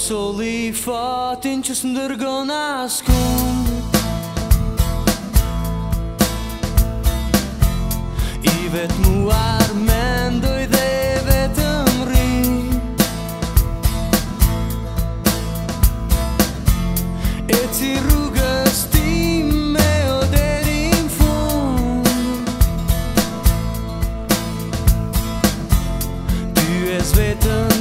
soli fatin që së ndërgën askun I vet muar mendoj dhe vetëm ri E ci rrugës ti me o derin fun Ty es vetëm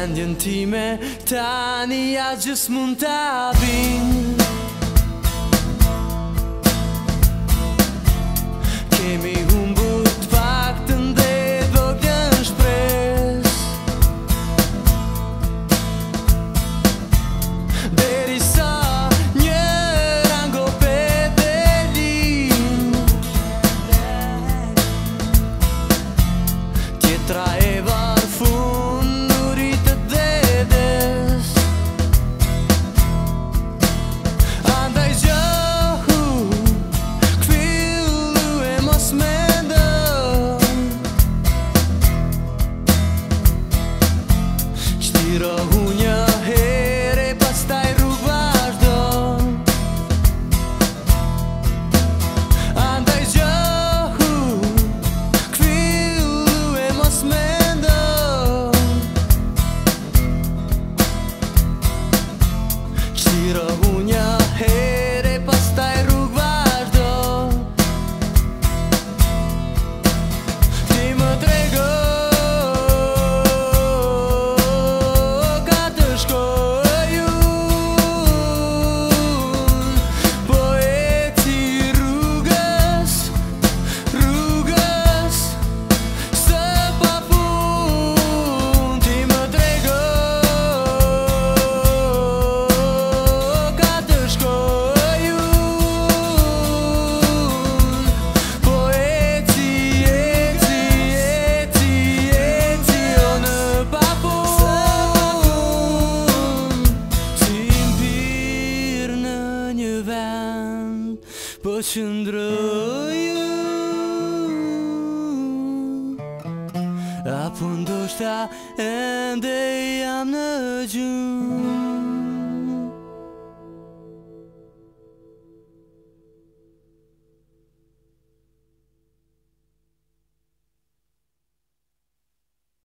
vendjen time Tani a gjës mund të abin Kemi humbut të pak të ndet shpres Beri sa një rango pëtë din Tjetra e vërë Po qëndrojnë A punë duqta e jam në cunë